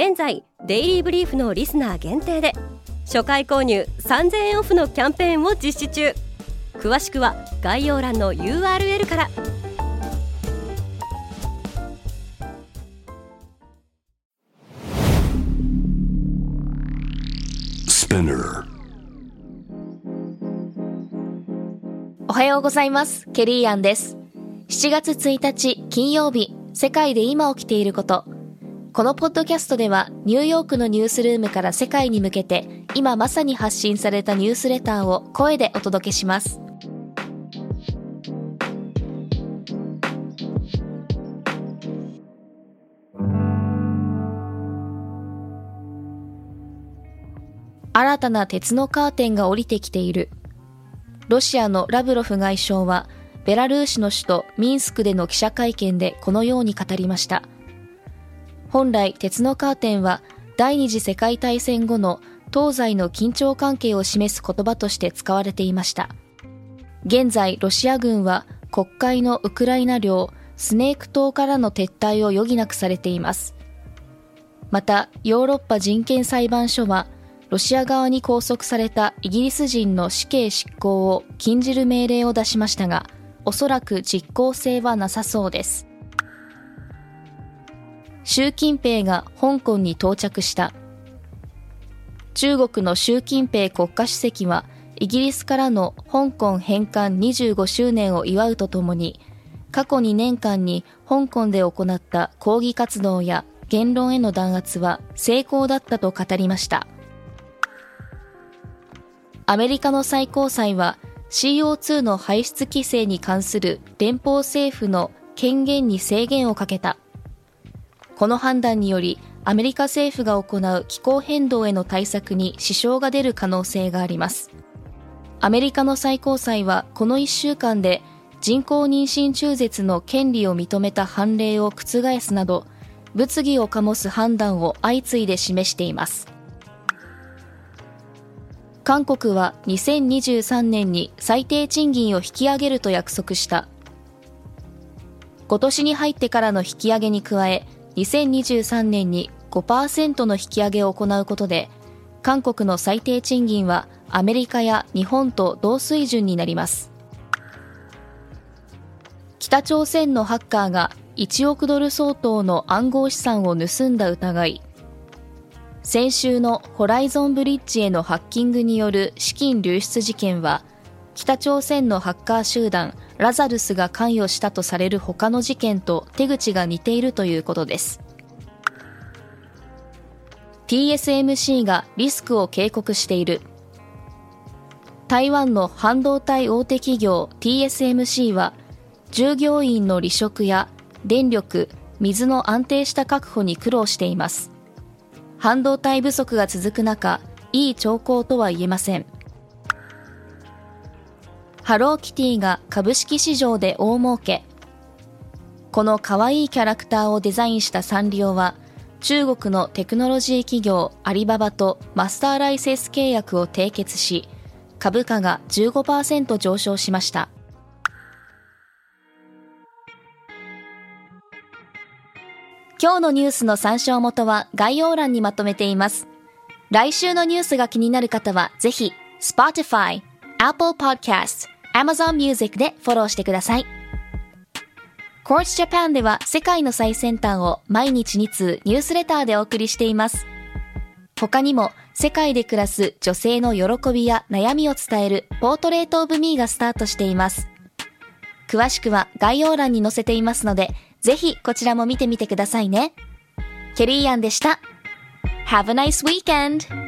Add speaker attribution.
Speaker 1: 現在デイリーブリーフのリスナー限定で初回購入3000円オフのキャンペーンを実施中。詳しくは概要欄の URL から。
Speaker 2: おはようございます。ケリーアンです。7月1日金曜日世界で今起きていることこのポッドキャストではニューヨークのニュースルームから世界に向けて今まさに発信されたニュースレターを声でお届けします。新たな鉄のカーテンが降りてきている。ロシアのラブロフ外相は、ベラルーシの首都ミンスクでの記者会見でこのように語りました。本来鉄のカーテンは第二次世界大戦後の東西の緊張関係を示す言葉として使われていました。現在、ロシア軍は国会のウクライナ領スネーク島からの撤退を余儀なくされています。また、ヨーロッパ人権裁判所は、ロシア側に拘束されたイギリス人の死刑執行を禁じる命令を出しましたが、おそらく実効性はなさそうです。習近平が香港に到着した。中国の習近平国家主席は、イギリスからの香港返還25周年を祝うとともに、過去2年間に香港で行った抗議活動や言論への弾圧は成功だったと語りました。アメリカの最高裁は CO2 の排出規制に関する連邦政府の権限に制限をかけた。この判断により、アメリカ政府が行う気候変動への対策に支障が出る可能性があります。アメリカの最高裁はこの1週間で人工妊娠中絶の権利を認めた判例を覆すなど、物議を醸す判断を相次いで示しています。韓国は2023年に最低賃金を引き上げると約束した。今年に入ってからの引き上げに加え、2023年に5%の引き上げを行うことで、韓国の最低賃金はアメリカや日本と同水準になります。北朝鮮のハッカーが1億ドル相当の暗号資産を盗んだ疑い。先週のホライゾンブリッジへのハッキングによる資金流出事件は、北朝鮮のハッカー集団ラザルスが関与したとされる他の事件と手口が似ているということです。TSMC がリスクを警告している。台湾の半導体大手企業 TSMC は、従業員の離職や電力、水の安定した確保に苦労しています。半導体不足が続く中、いい兆候とは言えません。ハローキティが株式市場で大儲け。この可愛いキャラクターをデザインしたサンリオは、中国のテクノロジー企業アリババとマスターライセンス契約を締結し、株価が15%上昇しました。今日のニュースの参照元は概要欄にまとめています。来週のニュースが気になる方は、ぜひ、Spotify、Apple Podcast、Amazon Music でフォローしてください。Quartz Japan では世界の最先端を毎日2通ニュースレターでお送りしています。他にも世界で暮らす女性の喜びや悩みを伝えるポートレートオブミーがスタートしています。詳しくは概要欄に載せていますので、ぜひこちらも見てみてくださいね。ケリーアンでした。Have a nice weekend!